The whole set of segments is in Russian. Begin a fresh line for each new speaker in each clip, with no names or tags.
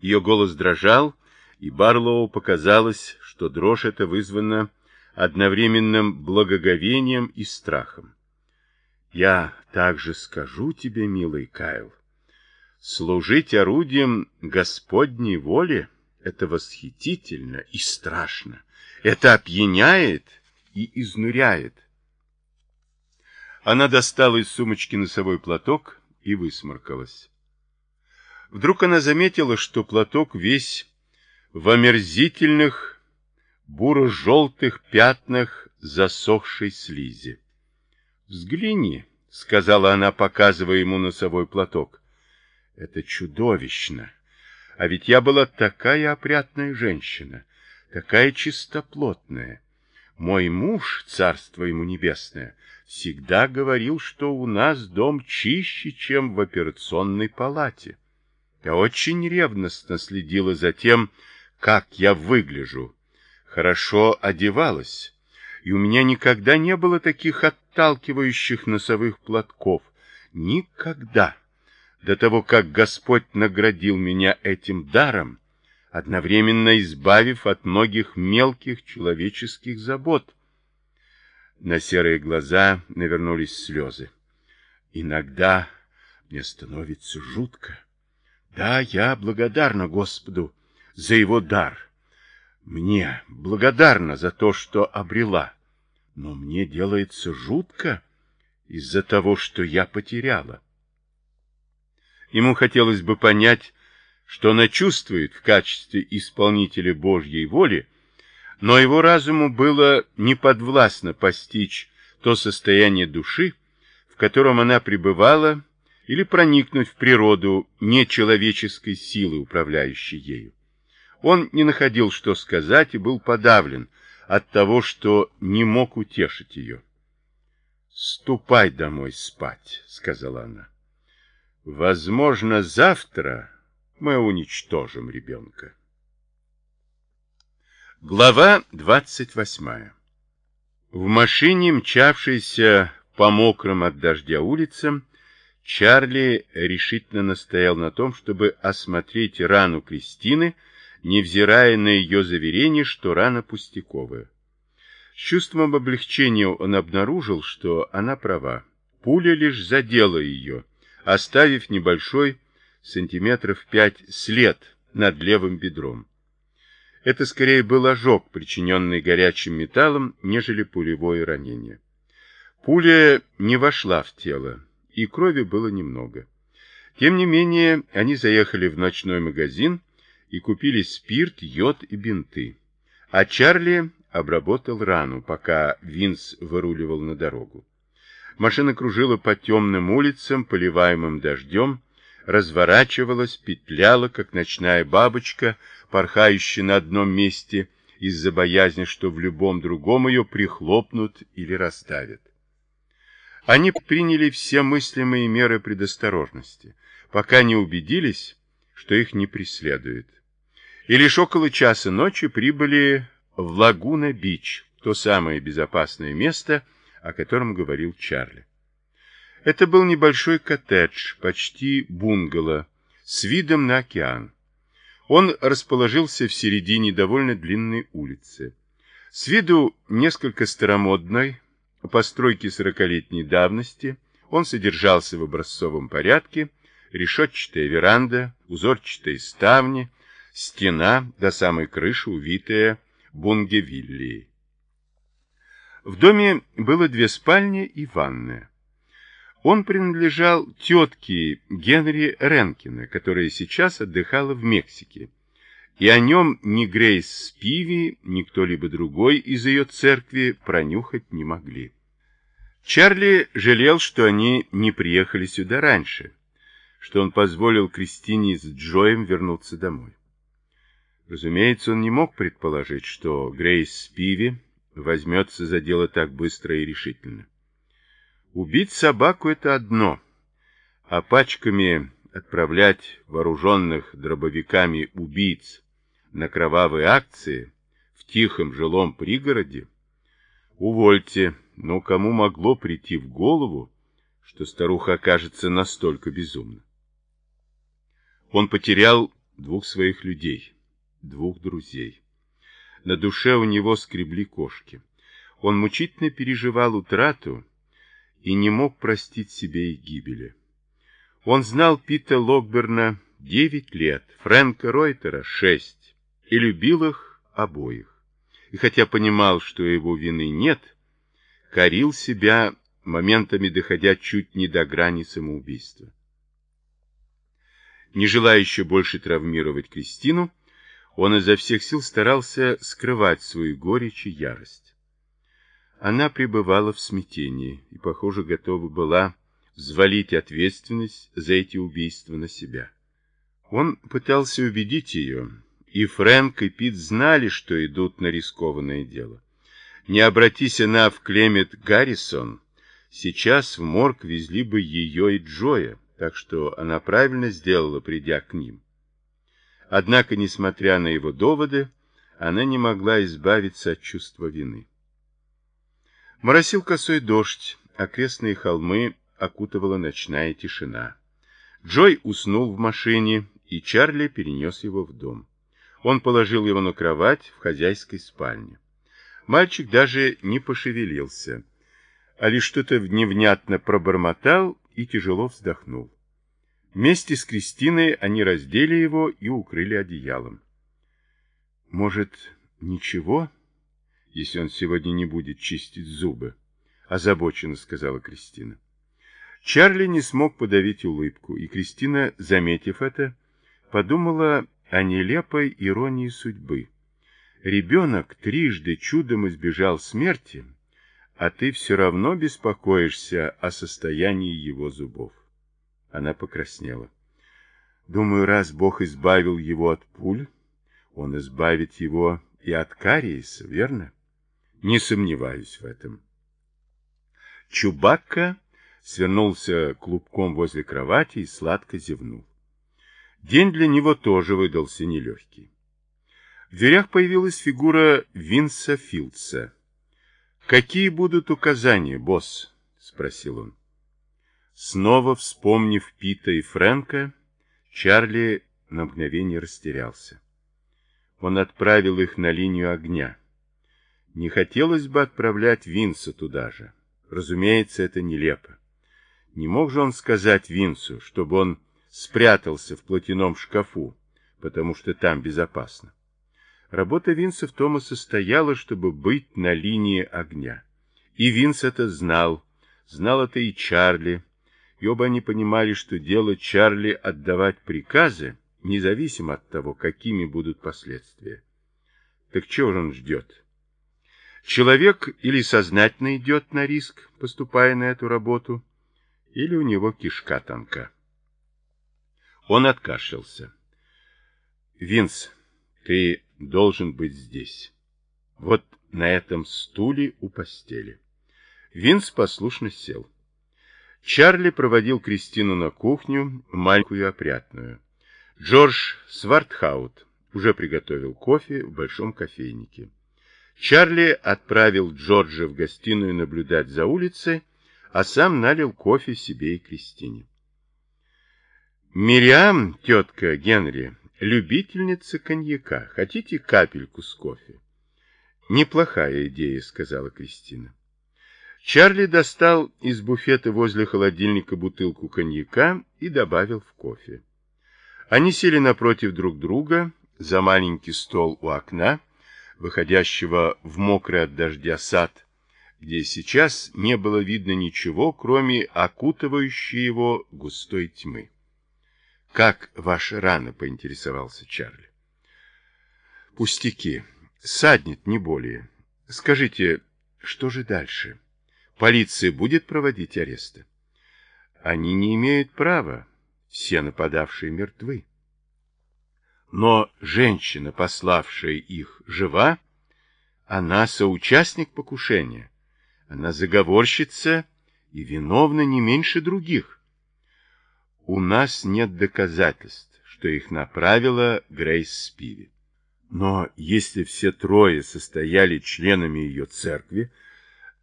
Ее голос дрожал, и Барлоу показалось, что дрожь эта вызвана одновременным благоговением и страхом. Я также скажу тебе, милый Кайл, служить орудием Господней воли — это восхитительно и страшно. Это опьяняет и изнуряет. Она достала из сумочки носовой платок и высморкалась. Вдруг она заметила, что платок весь в омерзительных буро-желтых пятнах засохшей слизи. «Взгляни», — сказала она, показывая ему носовой платок. «Это чудовищно! А ведь я была такая опрятная женщина, такая чистоплотная. Мой муж, царство ему небесное, всегда говорил, что у нас дом чище, чем в операционной палате. Я очень ревностно следила за тем, как я выгляжу. Хорошо одевалась, и у меня никогда не было таких отталкивающих носовых платков. Никогда. До того, как Господь наградил меня этим даром, одновременно избавив от многих мелких человеческих забот. На серые глаза навернулись слезы. Иногда мне становится жутко. Да, я благодарна Господу за его дар. Мне благодарна за то, что обрела. Но мне делается жутко из-за того, что я потеряла. Ему хотелось бы понять, что она чувствует в качестве исполнителя Божьей воли, но его разуму было неподвластно постичь то состояние души, в котором она пребывала, или проникнуть в природу нечеловеческой силы, управляющей ею. Он не находил, что сказать, и был подавлен от того, что не мог утешить ее. «Ступай домой спать», — сказала она. «Возможно, завтра мы уничтожим ребенка». Глава двадцать восьмая В машине, мчавшейся по мокрым от дождя улицам, Чарли решительно настоял на том, чтобы осмотреть рану Кристины, невзирая на ее заверение, что рана пустяковая. С чувством облегчения он обнаружил, что она права. Пуля лишь задела ее, оставив небольшой, сантиметров пять, след над левым бедром. Это скорее был ожог, причиненный горячим металлом, нежели пулевое ранение. Пуля не вошла в тело, и крови было немного. Тем не менее, они заехали в ночной магазин, и купили спирт, йод и бинты. А Чарли обработал рану, пока Винс выруливал на дорогу. Машина кружила по темным улицам, поливаемым дождем, разворачивалась, петляла, как ночная бабочка, порхающая на одном месте из-за боязни, что в любом другом ее прихлопнут или расставят. Они приняли все мыслимые меры предосторожности, пока не убедились, что их не преследует и лишь около часа ночи прибыли в Лагуна-Бич, то самое безопасное место, о котором говорил Чарли. Это был небольшой коттедж, почти бунгало, с видом на океан. Он расположился в середине довольно длинной улицы. С виду несколько старомодной, постройки сорокалетней давности, он содержался в образцовом порядке, решетчатая веранда, узорчатые ставни, стена до самой крыши, увитая бунгевиллией. В доме было две спальни и ванная. Он принадлежал тетке Генри Ренкина, которая сейчас отдыхала в Мексике, и о нем ни Грейс Спиви, ни кто-либо другой из ее церкви пронюхать не могли. Чарли жалел, что они не приехали сюда раньше, что он позволил Кристине с Джоем вернуться домой. Разумеется, он не мог предположить, что Грейс Спиви возьмется за дело так быстро и решительно. Убить собаку — это одно, а пачками отправлять вооруженных дробовиками убийц на кровавые акции в тихом жилом пригороде — увольте, но кому могло прийти в голову, что старуха окажется настолько безумна? Он потерял двух своих людей, двух друзей. На душе у него скребли кошки. Он мучительно переживал утрату и не мог простить себе их гибели. Он знал Пита Локберна девять лет, Фрэнка Ройтера шесть, и любил их обоих. И хотя понимал, что его вины нет, корил себя, моментами доходя чуть не до грани самоубийства. Не желая еще больше травмировать Кристину, он изо всех сил старался скрывать свою горечь и ярость. Она пребывала в смятении и, похоже, готова была взвалить ответственность за эти убийства на себя. Он пытался убедить ее, и Фрэнк и Пит знали, что идут на рискованное дело. Не обратись она в Клемет Гаррисон, сейчас в морг везли бы ее и Джоя, так что она правильно сделала, придя к ним. Однако, несмотря на его доводы, она не могла избавиться от чувства вины. Моросил косой дождь, окрестные холмы окутывала ночная тишина. Джой уснул в машине, и Чарли перенес его в дом. Он положил его на кровать в хозяйской спальне. Мальчик даже не пошевелился, а лишь что-то невнятно пробормотал и тяжело вздохнул. Вместе с Кристиной они раздели его и укрыли одеялом. «Может, ничего, если он сегодня не будет чистить зубы?» — озабоченно сказала Кристина. Чарли не смог подавить улыбку, и Кристина, заметив это, подумала о нелепой иронии судьбы. Ребенок трижды чудом избежал смерти, а ты все равно беспокоишься о состоянии его зубов. Она покраснела. Думаю, раз Бог избавил его от пуль, он избавит его и от кариеса, верно? Не сомневаюсь в этом. Чубакка свернулся клубком возле кровати и сладко зевнул. День для него тоже выдался нелегкий. В дверях появилась фигура Винса Филдса. «Какие будут указания, босс?» — спросил он. Снова вспомнив Пита и Фрэнка, Чарли на мгновение растерялся. Он отправил их на линию огня. Не хотелось бы отправлять Винса туда же. Разумеется, это нелепо. Не мог же он сказать Винсу, чтобы он спрятался в платяном шкафу, потому что там безопасно. Работа Винса в том и состояла, чтобы быть на линии огня. И Винс это знал, знал это и Чарли, и оба они понимали, что дело Чарли отдавать приказы, независимо от того, какими будут последствия. Так чего же он ждет? Человек или сознательно идет на риск, поступая на эту работу, или у него кишка тонка. Он откашлялся. «Винс, ты должен быть здесь. Вот на этом стуле у постели». Винс послушно сел. Чарли проводил Кристину на кухню, маленькую опрятную. Джордж Свартхаут уже приготовил кофе в большом кофейнике. Чарли отправил Джорджа в гостиную наблюдать за улицей, а сам налил кофе себе и Кристине. Мириам, тетка Генри, любительница коньяка. Хотите капельку с кофе? Неплохая идея, сказала Кристина. Чарли достал из буфета возле холодильника бутылку коньяка и добавил в кофе. Они сели напротив друг друга за маленький стол у окна, выходящего в мокрый от дождя сад, где сейчас не было видно ничего, кроме окутывающей его густой тьмы. «Как ваша рана?» — поинтересовался Чарли. «Пустяки. Саднет, не более. Скажите, что же дальше?» Полиция будет проводить аресты? Они не имеют права. Все нападавшие мертвы. Но женщина, пославшая их, жива? Она соучастник покушения. Она заговорщица и виновна не меньше других. У нас нет доказательств, что их направила Грейс Спиви. Но если все трое состояли членами ее церкви,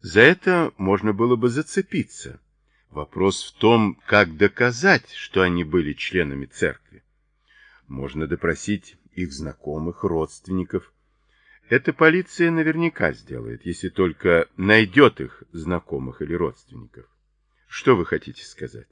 за это можно было бы зацепиться. Вопрос в том, как доказать, что они были членами церкви. Можно допросить их знакомых, родственников. Это полиция наверняка сделает, если только найдет их знакомых или родственников. Что вы хотите сказать?